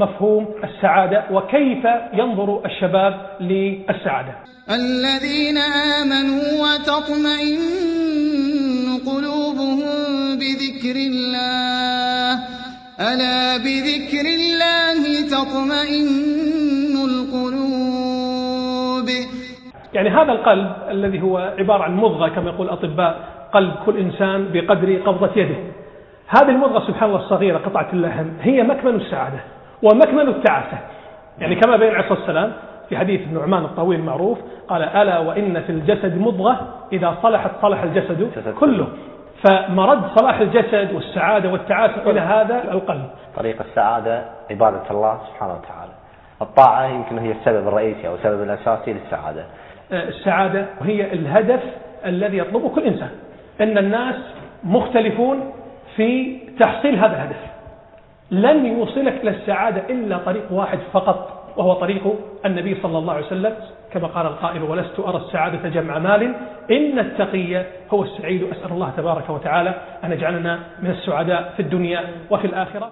مفهوم السعادة وكيف ينظر الشباب للسعادة. الذين آمنوا وتطمئن قلوبهم بذكر الله. ألا بذكر الله تطمئن القلوب. يعني هذا القلب الذي هو عبارة عن مضغة كما يقول الأطباء قلب كل إنسان بقدر قبضة يده. هذه المضغة سبحان الله الصغيرة قطعة اللحم هي مكمن السعادة. ومكمن التعاسة يعني كما بين عليه الصلاة والسلام في حديث النعمان الطويل المعروف قال ألا وإن في الجسد مضغة إذا صلحت صلح الجسد كله. فمرد صلاح الجسد والسعادة والتعاسة إلى هذا القلب. طريق السعادة عبادة الله سبحانه وتعالى. الطاعة يمكن هي السبب الرئيسي أو السبب الأساسي للسعادة. آه، السعادة هي الهدف الذي يطلبه كل إنسان. إن الناس مختلفون في تحصيل هذا الهدف. لن يوصلك إلى السعادة إلا طريق واحد فقط وهو طريق النبي صلى الله عليه وسلم. كما قال القائل ولست أرى السعادة جمع مال إن التقي هو السعيد. أسأل الله تبارك وتعالى أن يجعلنا من السعداء في الدنيا وفي الآخرة.